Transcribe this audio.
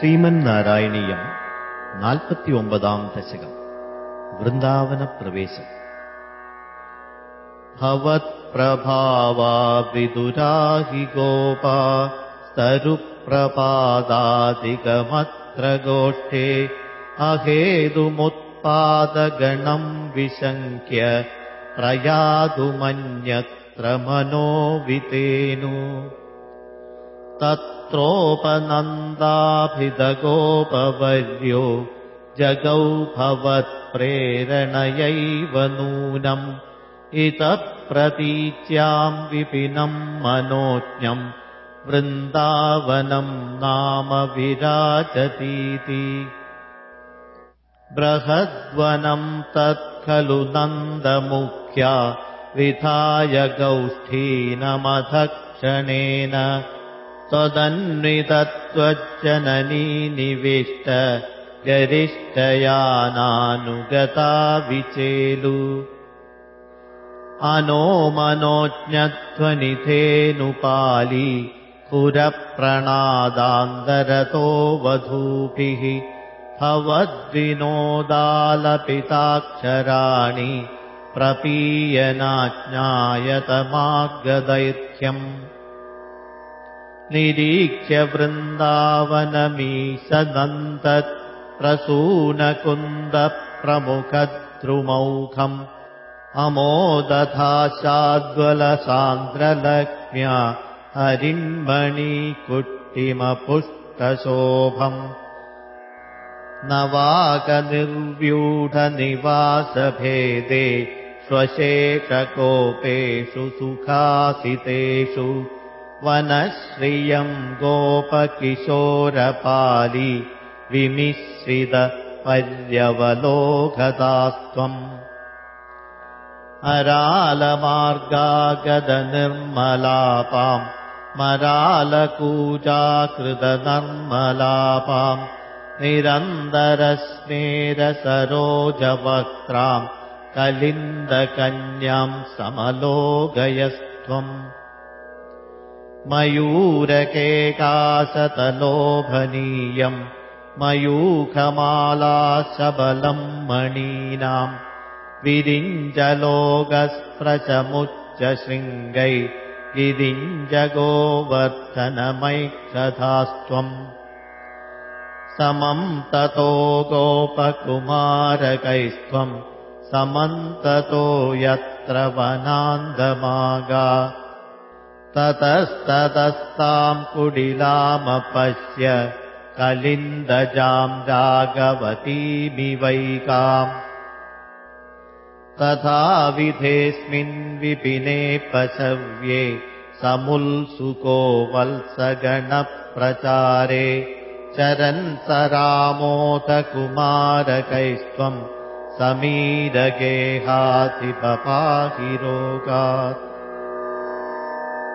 ശ്രീമന്നാരായണീയം നാൽപ്പത്തിയൊമ്പതാം ദശകം വൃന്ദാവനപ്രവേശം ഭവത്പ്രഭാവാ വിദുരാഹി ഗോപാ തരുപ്രപാദാദികമത്ര ഗോഷ്ഠേ അഹേതുമുത്പാദഗണം വിശങ്ക്യ പ്രയാതുമന്യത്ര മനോവിതേനു तत्रोपनन्दाभिदगोपवर्यो जगौ भवत्प्रेरणयैव नूनम् इतः प्रतीच्याम् विपिनम् मनोज्ञम् वृन्दावनम् नाम विराजतीति। बृहद्वनम् तत्खलु नन्दमुख्या विधाय गौष्ठीनमधक्षणेन त्वदन्वितत्वज्जननी निविष्ट गरिष्ठयानानुगता विचेलु। अनो मनोज्ञध्वनिधेनुपाली पुरप्रणादान्तरतो वधूभिः भवद्विनोदालपिताक्षराणि प्रपीयनाज्ञायतमार्गदैर्घ्यम् निरीक्ष्य वृन्दावनमीशदन्तत् प्रसूनकुन्दप्रमुखद्रुमौखम् अमोदधाशाद्वलसान्द्रलक्ष्म्या हरिण्मणिकुट्टिमपुष्टशोभम् नवाकनिर्व्यूढनिवासभेदे स्वशेषकोपेषु सुखासितेषु वनश्रियम् गोपकिशोरपाली विमिश्रितपर्यवलोकदास्त्वम् अरालमार्गागदनिर्मलापाम् मरालकूजाकृतनर्मलापाम् निरन्तरस्मेरसरोजवक्त्राम् कलिन्दकन्याम् समलोगयस्त्वम् मयूरकेकाशतलोभनीयम् मयूखमालाशबलम् मणीनाम् विरिञ्जलोगस्प्रचमुच्चशृङ्गै समम् ततो गोपकुमारकैस्त्वम् समन्ततो यत्र वनान्दमागा ततस्ततस्ताम् कुडिलामपश्य कलिन्दजाम् राघवतीमिवैकाम्। तथाविधेऽस्मिन् विपिने पशव्ये समुल्सुको वल्सगणप्रचारे चरन् स रामोदकुमारकैस्त्वम् समीरगेहातिपपाहिरोगात्